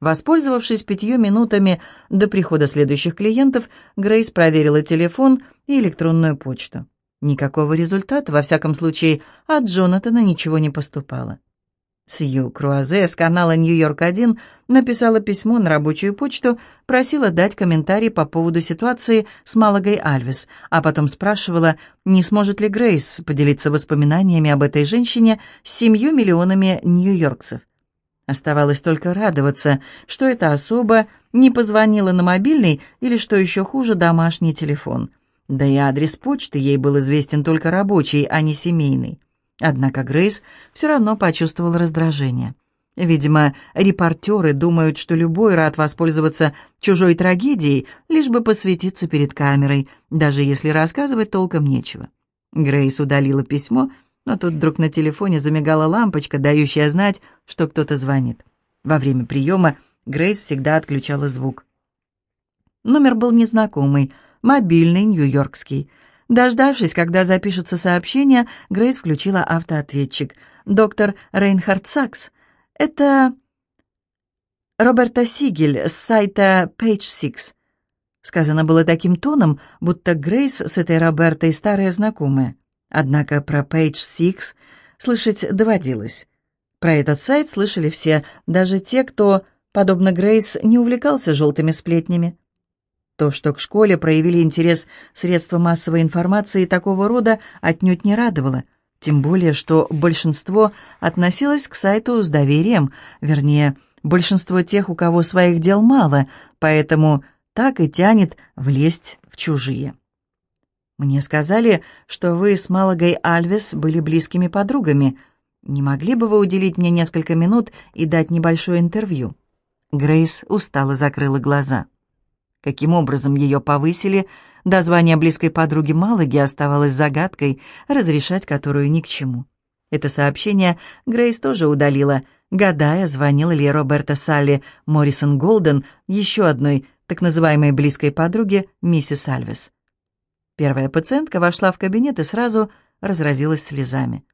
Воспользовавшись пятью минутами до прихода следующих клиентов, Грейс проверила телефон и электронную почту. Никакого результата, во всяком случае, от Джонатана ничего не поступало. Сью Круазе с канала «Нью-Йорк-1» написала письмо на рабочую почту, просила дать комментарий по поводу ситуации с Малагой Альвис, а потом спрашивала, не сможет ли Грейс поделиться воспоминаниями об этой женщине с семью миллионами нью-йоркцев. Оставалось только радоваться, что эта особа не позвонила на мобильный или, что еще хуже, домашний телефон. Да и адрес почты ей был известен только рабочий, а не семейный. Однако Грейс все равно почувствовал раздражение. Видимо, репортеры думают, что любой рад воспользоваться чужой трагедией, лишь бы посветиться перед камерой, даже если рассказывать толком нечего. Грейс удалила письмо, но тут вдруг на телефоне замигала лампочка, дающая знать, что кто-то звонит. Во время приема Грейс всегда отключала звук. Номер был незнакомый, мобильный, нью-йоркский. Дождавшись, когда запишется сообщение, Грейс включила автоответчик. «Доктор Рейнхард Сакс. Это Роберта Сигель с сайта Page Six». Сказано было таким тоном, будто Грейс с этой Робертой старая знакомая. Однако про Page Six слышать доводилось. Про этот сайт слышали все, даже те, кто, подобно Грейс, не увлекался желтыми сплетнями. То, что к школе проявили интерес средства массовой информации такого рода, отнюдь не радовало. Тем более, что большинство относилось к сайту с доверием, вернее, большинство тех, у кого своих дел мало, поэтому так и тянет влезть в чужие. «Мне сказали, что вы с Малагой Альвес были близкими подругами. Не могли бы вы уделить мне несколько минут и дать небольшое интервью?» Грейс устало закрыла глаза. Каким образом ее повысили, до звания близкой подруги Малаги оставалось загадкой, разрешать которую ни к чему. Это сообщение Грейс тоже удалила, гадая, звонил ли Роберта Салли Моррисон Голден еще одной так называемой близкой подруге миссис Альвес. Первая пациентка вошла в кабинет и сразу разразилась слезами.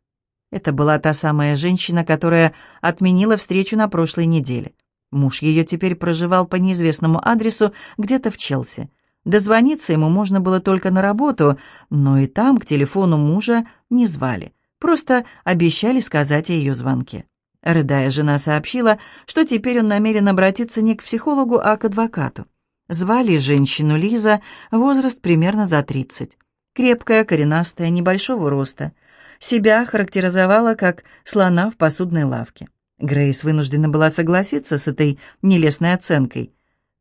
Это была та самая женщина, которая отменила встречу на прошлой неделе. Муж ее теперь проживал по неизвестному адресу где-то в Челси. Дозвониться ему можно было только на работу, но и там к телефону мужа не звали. Просто обещали сказать о ее звонке. Рыдая, жена сообщила, что теперь он намерен обратиться не к психологу, а к адвокату. Звали женщину Лиза, возраст примерно за 30. Крепкая, коренастая, небольшого роста. Себя характеризовала как слона в посудной лавке. Грейс вынуждена была согласиться с этой нелестной оценкой.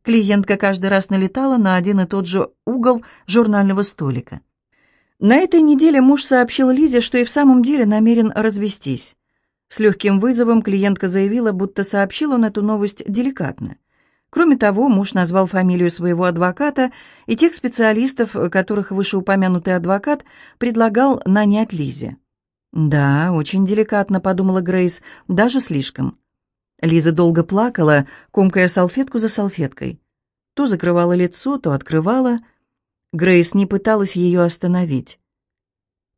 Клиентка каждый раз налетала на один и тот же угол журнального столика. На этой неделе муж сообщил Лизе, что и в самом деле намерен развестись. С легким вызовом клиентка заявила, будто сообщил он эту новость деликатно. Кроме того, муж назвал фамилию своего адвоката и тех специалистов, которых вышеупомянутый адвокат предлагал нанять Лизе. «Да, очень деликатно», — подумала Грейс, — «даже слишком». Лиза долго плакала, комкая салфетку за салфеткой. То закрывала лицо, то открывала. Грейс не пыталась ее остановить.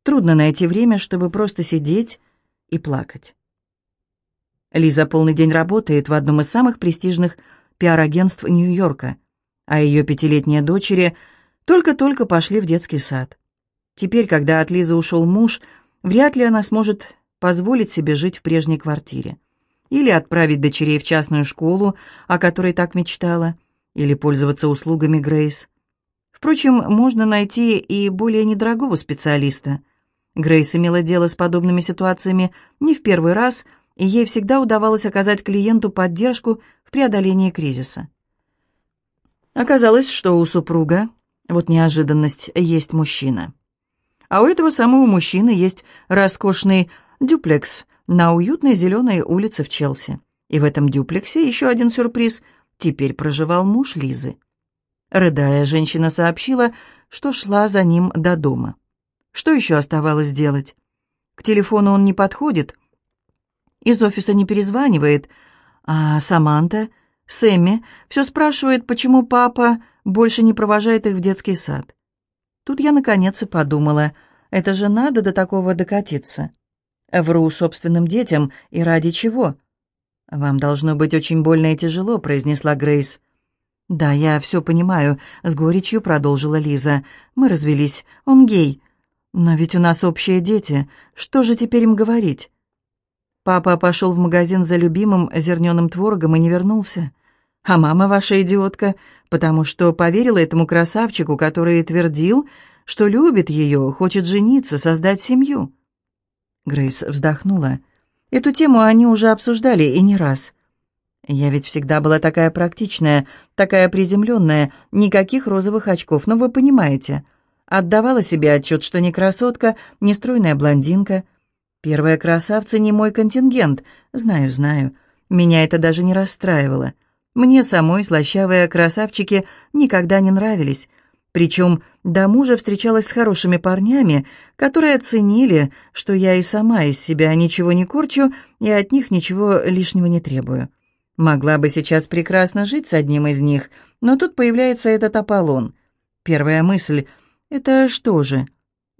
Трудно найти время, чтобы просто сидеть и плакать. Лиза полный день работает в одном из самых престижных пиар-агентств Нью-Йорка, а ее пятилетние дочери только-только пошли в детский сад. Теперь, когда от Лизы ушел муж, Вряд ли она сможет позволить себе жить в прежней квартире. Или отправить дочерей в частную школу, о которой так мечтала, или пользоваться услугами Грейс. Впрочем, можно найти и более недорогого специалиста. Грейс имела дело с подобными ситуациями не в первый раз, и ей всегда удавалось оказать клиенту поддержку в преодолении кризиса. Оказалось, что у супруга, вот неожиданность, есть мужчина. А у этого самого мужчины есть роскошный дюплекс на уютной зеленой улице в Челси. И в этом дюплексе еще один сюрприз. Теперь проживал муж Лизы. Рыдая, женщина сообщила, что шла за ним до дома. Что еще оставалось делать? К телефону он не подходит, из офиса не перезванивает, а Саманта, Сэмми, все спрашивает, почему папа больше не провожает их в детский сад. Тут я наконец и подумала, это же надо до такого докатиться. Вру собственным детям, и ради чего? «Вам должно быть очень больно и тяжело», — произнесла Грейс. «Да, я все понимаю», — с горечью продолжила Лиза. «Мы развелись. Он гей. Но ведь у нас общие дети. Что же теперь им говорить?» Папа пошел в магазин за любимым зерненым творогом и не вернулся. А мама ваша идиотка, потому что поверила этому красавчику, который твердил, что любит ее, хочет жениться, создать семью. Грейс вздохнула. Эту тему они уже обсуждали и не раз. Я ведь всегда была такая практичная, такая приземленная, никаких розовых очков, но вы понимаете. Отдавала себе отчет, что не красотка, не стройная блондинка. Первая красавца не мой контингент, знаю, знаю. Меня это даже не расстраивало. Мне самой слащавые красавчики никогда не нравились. Причем до мужа встречалась с хорошими парнями, которые оценили, что я и сама из себя ничего не корчу и от них ничего лишнего не требую. Могла бы сейчас прекрасно жить с одним из них, но тут появляется этот Аполлон. Первая мысль — это что же?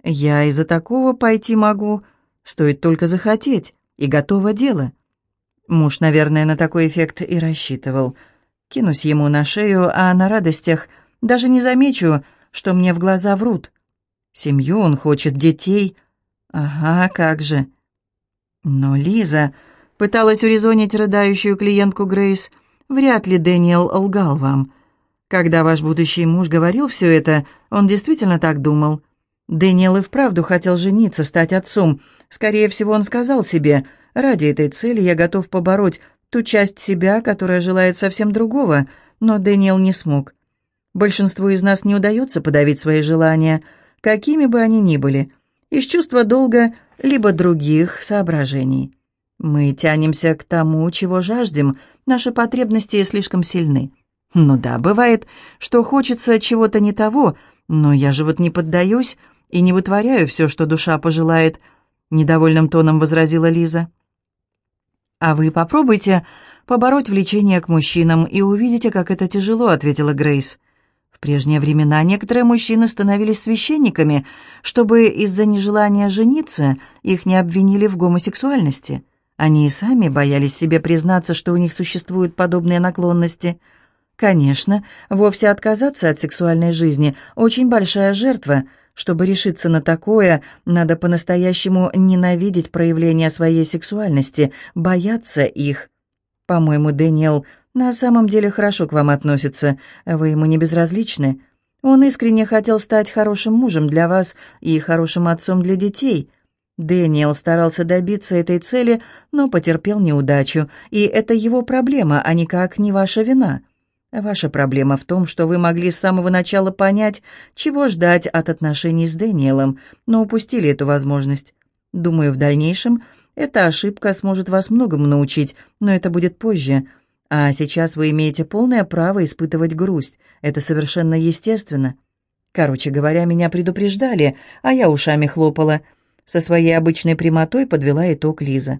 Я из-за такого пойти могу, стоит только захотеть, и готово дело. Муж, наверное, на такой эффект и рассчитывал. Кинусь ему на шею, а на радостях даже не замечу, что мне в глаза врут. Семью он хочет, детей. Ага, как же. Но Лиза пыталась урезонить рыдающую клиентку Грейс. Вряд ли Дэниел лгал вам. Когда ваш будущий муж говорил все это, он действительно так думал. Дэниел и вправду хотел жениться, стать отцом. Скорее всего, он сказал себе, «Ради этой цели я готов побороть ту часть себя, которая желает совсем другого», но Дэниел не смог. Большинству из нас не удается подавить свои желания, какими бы они ни были, из чувства долга либо других соображений. Мы тянемся к тому, чего жаждем, наши потребности слишком сильны. Ну да, бывает, что хочется чего-то не того, но я же вот не поддаюсь, и не вытворяю все, что душа пожелает», — недовольным тоном возразила Лиза. «А вы попробуйте побороть влечение к мужчинам и увидите, как это тяжело», — ответила Грейс. В прежние времена некоторые мужчины становились священниками, чтобы из-за нежелания жениться их не обвинили в гомосексуальности. Они и сами боялись себе признаться, что у них существуют подобные наклонности. Конечно, вовсе отказаться от сексуальной жизни – очень большая жертва – чтобы решиться на такое, надо по-настоящему ненавидеть проявления своей сексуальности, бояться их. По-моему, Дэниел на самом деле хорошо к вам относится, вы ему не безразличны. Он искренне хотел стать хорошим мужем для вас и хорошим отцом для детей. Дэниел старался добиться этой цели, но потерпел неудачу, и это его проблема, а никак не ваша вина. Ваша проблема в том, что вы могли с самого начала понять, чего ждать от отношений с Дэниелом, но упустили эту возможность. Думаю, в дальнейшем эта ошибка сможет вас многому научить, но это будет позже. А сейчас вы имеете полное право испытывать грусть. Это совершенно естественно. Короче говоря, меня предупреждали, а я ушами хлопала. Со своей обычной прямотой подвела итог Лиза.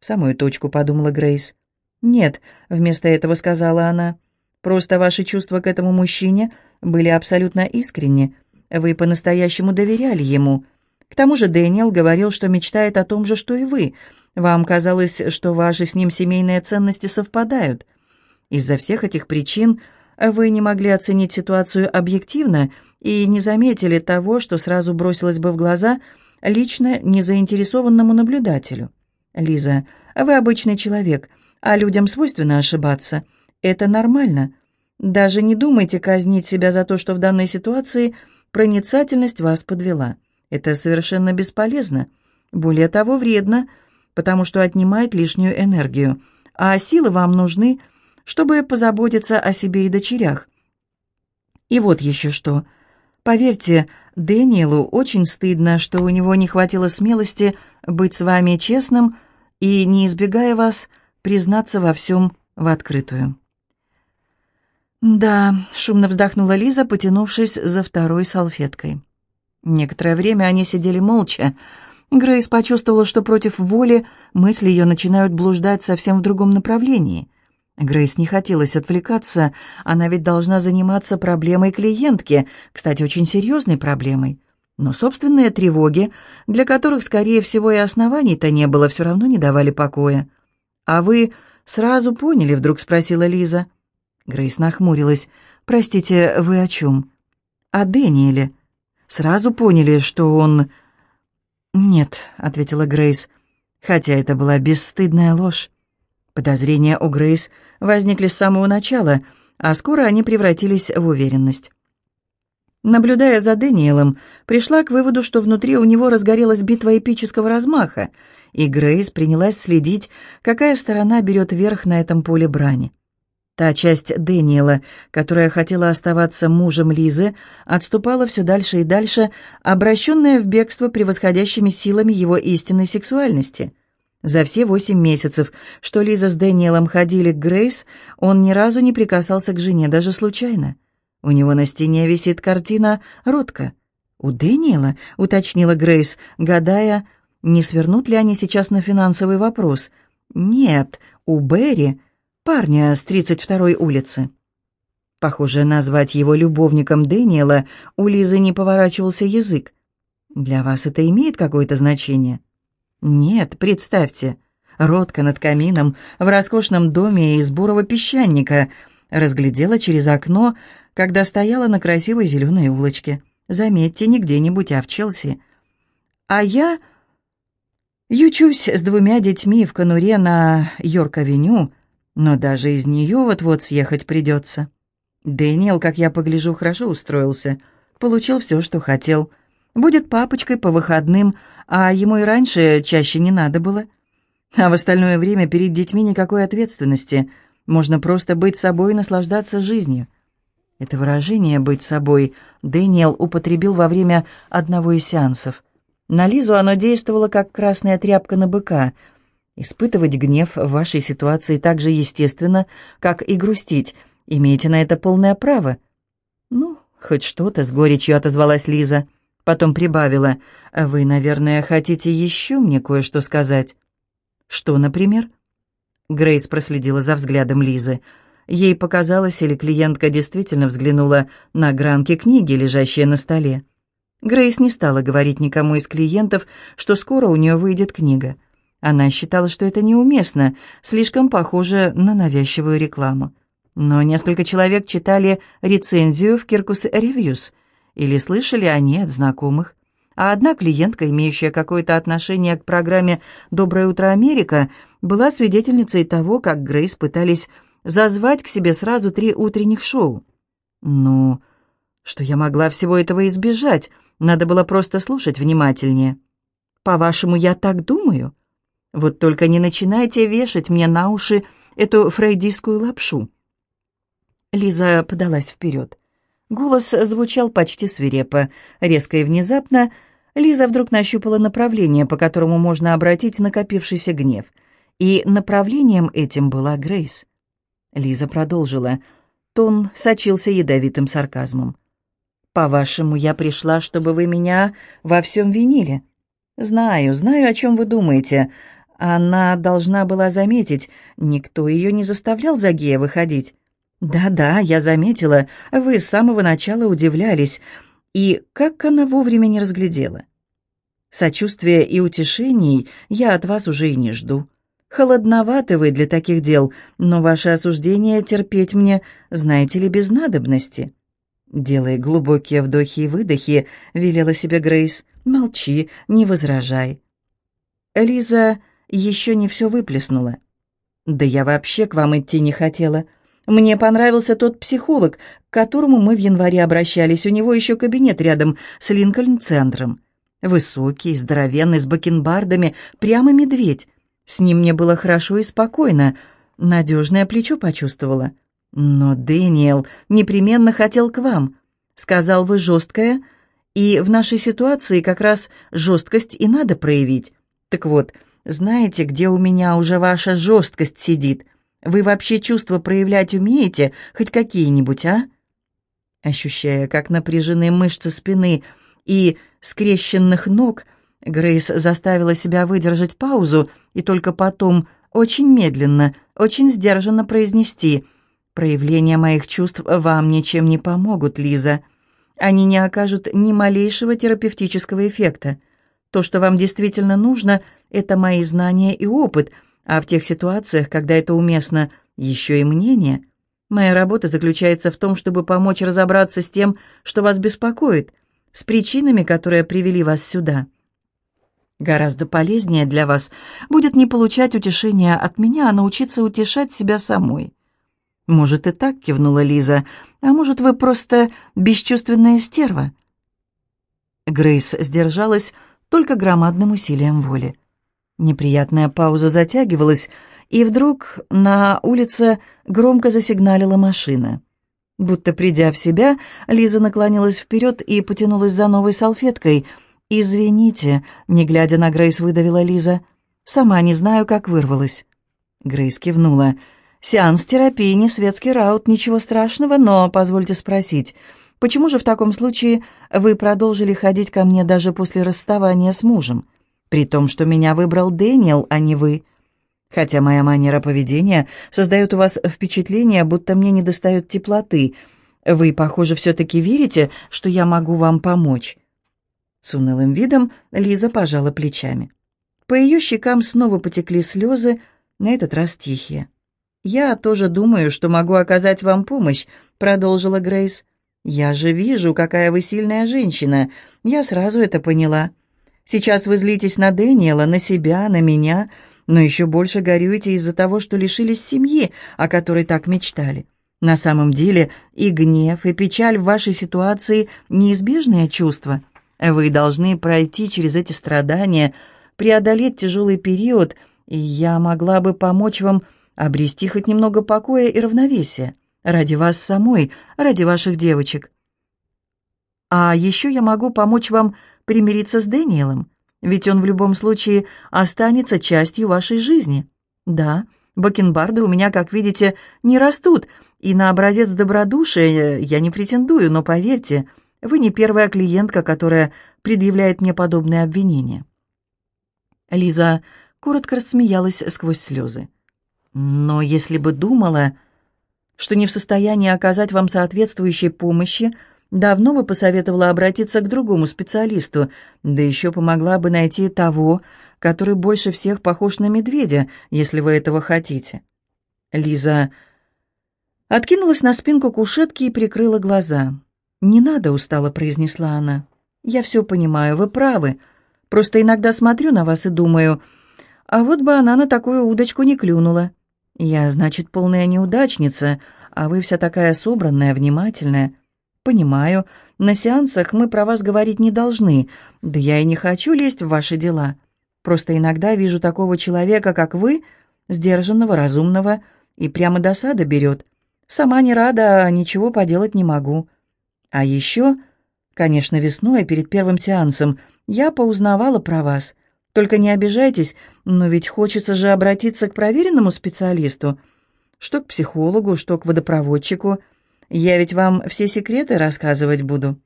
В самую точку подумала Грейс. «Нет», — вместо этого сказала она, — Просто ваши чувства к этому мужчине были абсолютно искренни. Вы по-настоящему доверяли ему. К тому же Дэниел говорил, что мечтает о том же, что и вы. Вам казалось, что ваши с ним семейные ценности совпадают. Из-за всех этих причин вы не могли оценить ситуацию объективно и не заметили того, что сразу бросилось бы в глаза лично незаинтересованному наблюдателю. Лиза, вы обычный человек, а людям свойственно ошибаться – это нормально. Даже не думайте казнить себя за то, что в данной ситуации проницательность вас подвела. Это совершенно бесполезно. Более того, вредно, потому что отнимает лишнюю энергию. А силы вам нужны, чтобы позаботиться о себе и дочерях. И вот еще что. Поверьте, Дэниелу очень стыдно, что у него не хватило смелости быть с вами честным и, не избегая вас, признаться во всем в открытую. «Да», — шумно вздохнула Лиза, потянувшись за второй салфеткой. Некоторое время они сидели молча. Грейс почувствовала, что против воли мысли ее начинают блуждать совсем в другом направлении. Грейс не хотелось отвлекаться, она ведь должна заниматься проблемой клиентки, кстати, очень серьезной проблемой. Но собственные тревоги, для которых, скорее всего, и оснований-то не было, все равно не давали покоя. «А вы сразу поняли?» — вдруг спросила Лиза. Грейс нахмурилась. «Простите, вы о чем?» «О Дэниеле. Сразу поняли, что он...» «Нет», — ответила Грейс, хотя это была бесстыдная ложь. Подозрения у Грейс возникли с самого начала, а скоро они превратились в уверенность. Наблюдая за Дэниелом, пришла к выводу, что внутри у него разгорелась битва эпического размаха, и Грейс принялась следить, какая сторона берет верх на этом поле брани. Та часть Дэниела, которая хотела оставаться мужем Лизы, отступала все дальше и дальше, обращенная в бегство превосходящими силами его истинной сексуальности. За все восемь месяцев, что Лиза с Дэниелом ходили к Грейс, он ни разу не прикасался к жене, даже случайно. У него на стене висит картина «Ротка». «У Дэниела?» — уточнила Грейс, гадая, не свернут ли они сейчас на финансовый вопрос. «Нет, у Берри, парня с 32-й улицы». Похоже, назвать его любовником Дэниела у Лизы не поворачивался язык. «Для вас это имеет какое-то значение?» «Нет, представьте, Ротка над камином в роскошном доме из бурого песчаника разглядела через окно когда стояла на красивой зеленой улочке. Заметьте, не где-нибудь, а в Челси. А я ючусь с двумя детьми в конуре на Йорк-авеню, но даже из нее вот-вот съехать придется. Дэниел, как я погляжу, хорошо устроился. Получил все, что хотел. Будет папочкой по выходным, а ему и раньше чаще не надо было. А в остальное время перед детьми никакой ответственности. Можно просто быть собой и наслаждаться жизнью. Это выражение «быть собой» Дэниел употребил во время одного из сеансов. На Лизу оно действовало, как красная тряпка на быка. Испытывать гнев в вашей ситуации так же естественно, как и грустить. Имеете на это полное право. «Ну, хоть что-то», — с горечью отозвалась Лиза. Потом прибавила. «Вы, наверное, хотите еще мне кое-что сказать?» «Что, например?» Грейс проследила за взглядом Лизы. Ей показалось, или клиентка действительно взглянула на гранки книги, лежащие на столе. Грейс не стала говорить никому из клиентов, что скоро у нее выйдет книга. Она считала, что это неуместно, слишком похоже на навязчивую рекламу. Но несколько человек читали рецензию в Kirkus Reviews или слышали они от знакомых. А одна клиентка, имеющая какое-то отношение к программе «Доброе утро, Америка», была свидетельницей того, как Грейс пытались зазвать к себе сразу три утренних шоу. Ну, что я могла всего этого избежать, надо было просто слушать внимательнее. По-вашему, я так думаю? Вот только не начинайте вешать мне на уши эту фрейдистскую лапшу. Лиза подалась вперед. Голос звучал почти свирепо. Резко и внезапно Лиза вдруг нащупала направление, по которому можно обратить накопившийся гнев. И направлением этим была Грейс. Лиза продолжила. Тон сочился ядовитым сарказмом. «По-вашему, я пришла, чтобы вы меня во всем винили?» «Знаю, знаю, о чем вы думаете. Она должна была заметить. Никто ее не заставлял за гея выходить». «Да-да, я заметила. Вы с самого начала удивлялись. И как она вовремя не разглядела?» «Сочувствия и утешений я от вас уже и не жду. Холодноваты вы для таких дел, но ваше осуждение терпеть мне, знаете ли, без надобности». Делая глубокие вдохи и выдохи, велела себе Грейс. «Молчи, не возражай». Лиза еще не все выплеснула. «Да я вообще к вам идти не хотела. Мне понравился тот психолог, к которому мы в январе обращались. У него еще кабинет рядом с Линкольн-центром. Высокий, здоровенный, с бакенбардами, прямо медведь. С ним мне было хорошо и спокойно, надежное плечо почувствовала. Но Дэниел непременно хотел к вам. Сказал, вы жесткая, и в нашей ситуации как раз жесткость и надо проявить. Так вот, знаете, где у меня уже ваша жесткость сидит? Вы вообще чувства проявлять умеете, хоть какие-нибудь, а?» Ощущая, как напряжены мышцы спины и скрещенных ног, Грейс заставила себя выдержать паузу и только потом очень медленно, очень сдержанно произнести «Проявления моих чувств вам ничем не помогут, Лиза. Они не окажут ни малейшего терапевтического эффекта. То, что вам действительно нужно, это мои знания и опыт, а в тех ситуациях, когда это уместно, еще и мнение. Моя работа заключается в том, чтобы помочь разобраться с тем, что вас беспокоит, с причинами, которые привели вас сюда. Гораздо полезнее для вас будет не получать утешения от меня, а научиться утешать себя самой. «Может, и так», — кивнула Лиза, «а может, вы просто бесчувственная стерва?» Грейс сдержалась только громадным усилием воли. Неприятная пауза затягивалась, и вдруг на улице громко засигналила машина. Будто придя в себя, Лиза наклонилась вперед и потянулась за новой салфеткой. «Извините», — не глядя на Грейс, выдавила Лиза. «Сама не знаю, как вырвалась». Грейс кивнула. «Сеанс терапии, не светский раут, ничего страшного, но позвольте спросить, почему же в таком случае вы продолжили ходить ко мне даже после расставания с мужем, при том, что меня выбрал Дэниел, а не вы?» Хотя моя манера поведения создает у вас впечатление, будто мне недостает теплоты. Вы, похоже, все-таки верите, что я могу вам помочь». С унылым видом Лиза пожала плечами. По ее щекам снова потекли слезы, на этот раз тихие. «Я тоже думаю, что могу оказать вам помощь», — продолжила Грейс. «Я же вижу, какая вы сильная женщина. Я сразу это поняла. Сейчас вы злитесь на Дэниела, на себя, на меня, но еще больше горюете из-за того, что лишились семьи, о которой так мечтали. На самом деле и гнев, и печаль в вашей ситуации — неизбежные чувства. Вы должны пройти через эти страдания, преодолеть тяжелый период, и я могла бы помочь вам обрести хоть немного покоя и равновесия. Ради вас самой, ради ваших девочек. А еще я могу помочь вам примириться с Дэниелом, ведь он в любом случае останется частью вашей жизни. Да, бакенбарды у меня, как видите, не растут, и на образец добродушия я не претендую, но поверьте, вы не первая клиентка, которая предъявляет мне подобные обвинения». Лиза коротко рассмеялась сквозь слезы. «Но если бы думала, что не в состоянии оказать вам соответствующей помощи, давно бы посоветовала обратиться к другому специалисту, да еще помогла бы найти того, который больше всех похож на медведя, если вы этого хотите. Лиза откинулась на спинку кушетки и прикрыла глаза. «Не надо», — устало произнесла она. «Я все понимаю, вы правы. Просто иногда смотрю на вас и думаю, а вот бы она на такую удочку не клюнула. Я, значит, полная неудачница, а вы вся такая собранная, внимательная. «Понимаю. На сеансах мы про вас говорить не должны. Да я и не хочу лезть в ваши дела. Просто иногда вижу такого человека, как вы, сдержанного, разумного, и прямо досада берет. Сама не рада, а ничего поделать не могу. А еще, конечно, весной, перед первым сеансом, я поузнавала про вас. Только не обижайтесь, но ведь хочется же обратиться к проверенному специалисту. Что к психологу, что к водопроводчику – я ведь вам все секреты рассказывать буду».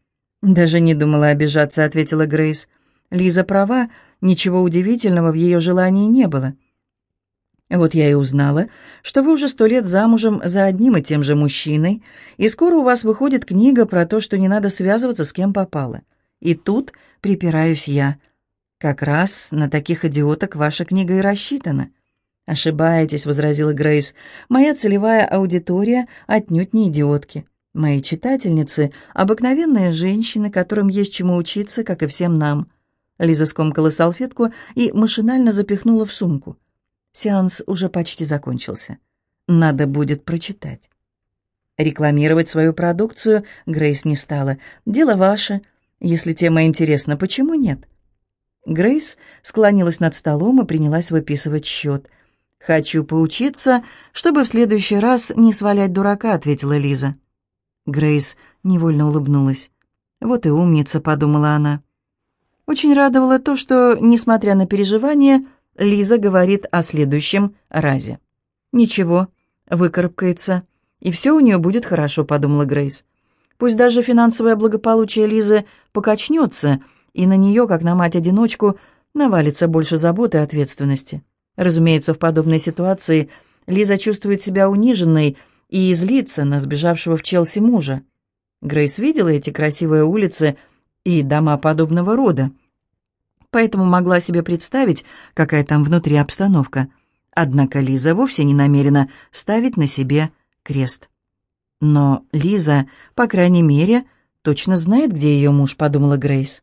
«Даже не думала обижаться», — ответила Грейс. «Лиза права, ничего удивительного в ее желании не было». «Вот я и узнала, что вы уже сто лет замужем за одним и тем же мужчиной, и скоро у вас выходит книга про то, что не надо связываться с кем попало. И тут припираюсь я. Как раз на таких идиоток ваша книга и рассчитана. «Ошибаетесь», — возразила Грейс. «Моя целевая аудитория отнюдь не идиотки. Мои читательницы — обыкновенные женщины, которым есть чему учиться, как и всем нам». Лиза скомкала салфетку и машинально запихнула в сумку. Сеанс уже почти закончился. Надо будет прочитать. Рекламировать свою продукцию Грейс не стала. Дело ваше. Если тема интересна, почему нет? Грейс склонилась над столом и принялась выписывать счет. «Хочу поучиться, чтобы в следующий раз не свалять дурака», — ответила Лиза. Грейс невольно улыбнулась. «Вот и умница», — подумала она. Очень радовало то, что, несмотря на переживания, Лиза говорит о следующем разе. «Ничего, выкарабкается, и все у нее будет хорошо», — подумала Грейс. «Пусть даже финансовое благополучие Лизы покачнется, и на нее, как на мать-одиночку, навалится больше заботы и ответственности». Разумеется, в подобной ситуации Лиза чувствует себя униженной и злится на сбежавшего в Челси мужа. Грейс видела эти красивые улицы и дома подобного рода, поэтому могла себе представить, какая там внутри обстановка. Однако Лиза вовсе не намерена ставить на себе крест. Но Лиза, по крайней мере, точно знает, где ее муж, подумала Грейс.